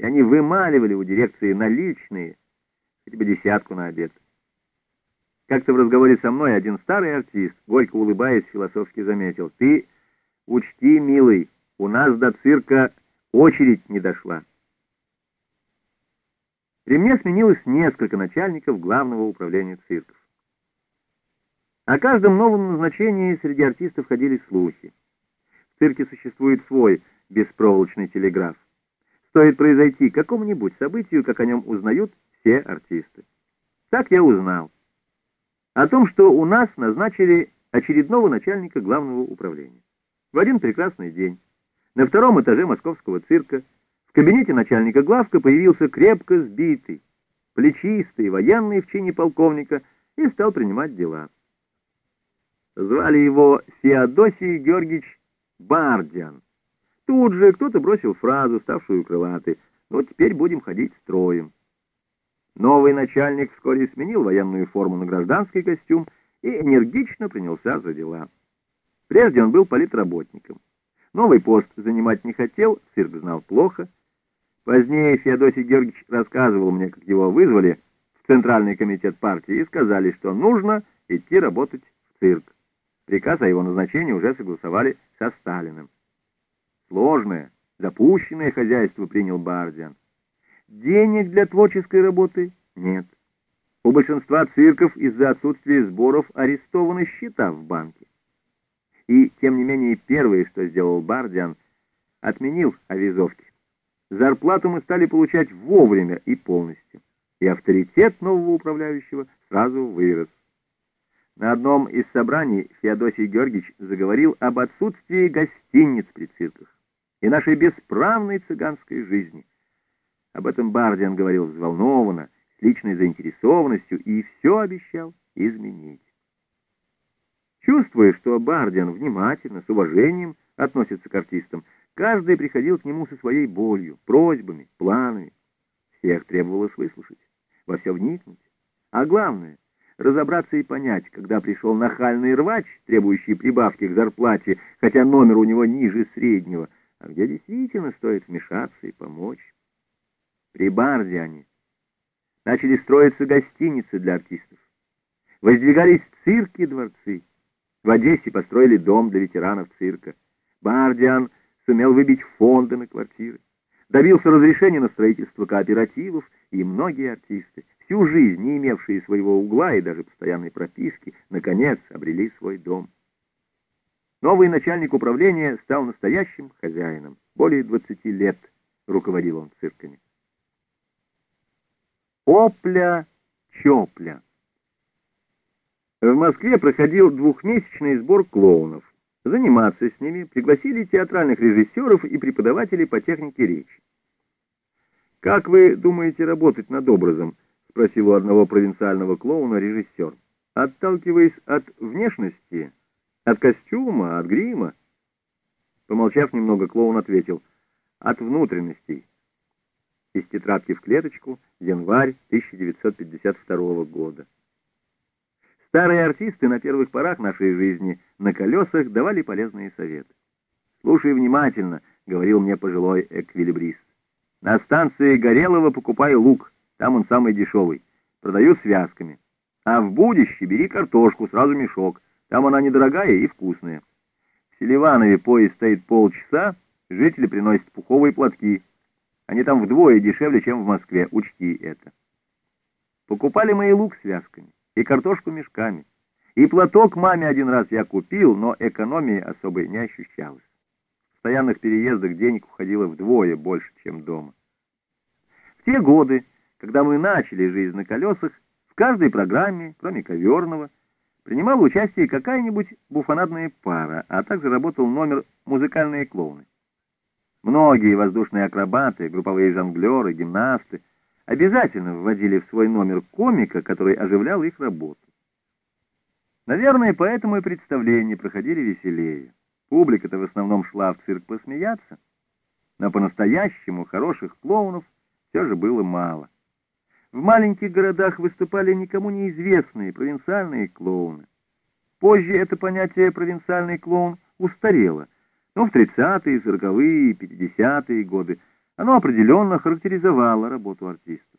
и они вымаливали у дирекции наличные, хотя бы десятку на обед. Как-то в разговоре со мной один старый артист, горько улыбаясь, философски заметил, «Ты учти, милый, у нас до цирка очередь не дошла». При мне сменилось несколько начальников главного управления цирков. О каждом новом назначении среди артистов ходили слухи. В цирке существует свой беспроволочный телеграф. Стоит произойти какому-нибудь событию, как о нем узнают все артисты. Так я узнал о том, что у нас назначили очередного начальника главного управления. В один прекрасный день на втором этаже московского цирка в кабинете начальника главка появился крепко сбитый, плечистый, военный в чине полковника и стал принимать дела. Звали его Феодосий Георгиевич Бардиан. Тут же кто-то бросил фразу, ставшую крылатой, «Ну, теперь будем ходить строем». Новый начальник вскоре сменил военную форму на гражданский костюм и энергично принялся за дела. Прежде он был политработником. Новый пост занимать не хотел, цирк знал плохо. Позднее Феодосий Георгиевич рассказывал мне, как его вызвали в Центральный комитет партии и сказали, что нужно идти работать в цирк. Приказ о его назначении уже согласовали со Сталиным. Сложное, запущенное хозяйство принял Бардиан. Денег для творческой работы нет. У большинства цирков из-за отсутствия сборов арестованы счета в банке. И, тем не менее, первое, что сделал Бардиан, отменил авизовки. Зарплату мы стали получать вовремя и полностью. И авторитет нового управляющего сразу вырос. На одном из собраний Феодосий Георгиевич заговорил об отсутствии гостиниц при цирках и нашей бесправной цыганской жизни. Об этом Бардиан говорил взволнованно, с личной заинтересованностью и все обещал изменить. Чувствуя, что Бардиан внимательно, с уважением относится к артистам, каждый приходил к нему со своей болью, просьбами, планами. Всех требовалось выслушать, во все вникнуть. А главное — разобраться и понять, когда пришел нахальный рвач, требующий прибавки к зарплате, хотя номер у него ниже среднего, а где действительно стоит вмешаться и помочь. При Бардиане начали строиться гостиницы для артистов. Воздвигались цирки и дворцы. В Одессе построили дом для ветеранов цирка. Бардиан сумел выбить фонды на квартиры. Добился разрешения на строительство кооперативов, и многие артисты, всю жизнь не имевшие своего угла и даже постоянной прописки, наконец обрели свой дом. Новый начальник управления стал настоящим хозяином. Более 20 лет руководил он цирками. Опля-чопля. В Москве проходил двухмесячный сбор клоунов. Заниматься с ними пригласили театральных режиссеров и преподавателей по технике речи. «Как вы думаете работать над образом?» — спросил у одного провинциального клоуна режиссер. «Отталкиваясь от внешности, от костюма, от грима?» Помолчав немного, клоун ответил. «От внутренностей» из тетрадки в клеточку, январь 1952 года. Старые артисты на первых порах нашей жизни на колесах давали полезные советы. «Слушай внимательно», — говорил мне пожилой эквилибрист. «На станции Горелого покупай лук, там он самый дешевый. Продаю связками. А в будище бери картошку, сразу мешок. Там она недорогая и вкусная. В Селиванове поезд стоит полчаса, жители приносят пуховые платки, они там вдвое дешевле, чем в Москве, учти это. Покупали мы и лук связками, и картошку мешками. И платок маме один раз я купил, но экономии особой не ощущалось. В постоянных переездах денег уходило вдвое больше, чем дома. В те годы, когда мы начали жизнь на колесах, в каждой программе, кроме коверного, принимала участие какая-нибудь буфонадная пара, а также работал номер «Музыкальные клоуны». Многие воздушные акробаты, групповые жонглеры, гимнасты обязательно вводили в свой номер комика, который оживлял их работу. Наверное, поэтому и представления проходили веселее. Публика-то в основном шла в цирк посмеяться, но по-настоящему хороших клоунов все же было мало. В маленьких городах выступали никому неизвестные провинциальные клоуны. Позже это понятие «провинциальный клоун» устарело — но в 30-е, 40-е и 50-е годы Оно определенно характеризовало работу артиста.